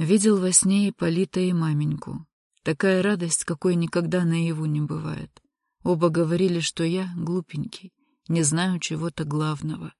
Видел во сне и Полита, и маменьку. Такая радость, какой никогда наяву не бывает. Оба говорили, что я глупенький, не знаю чего-то главного.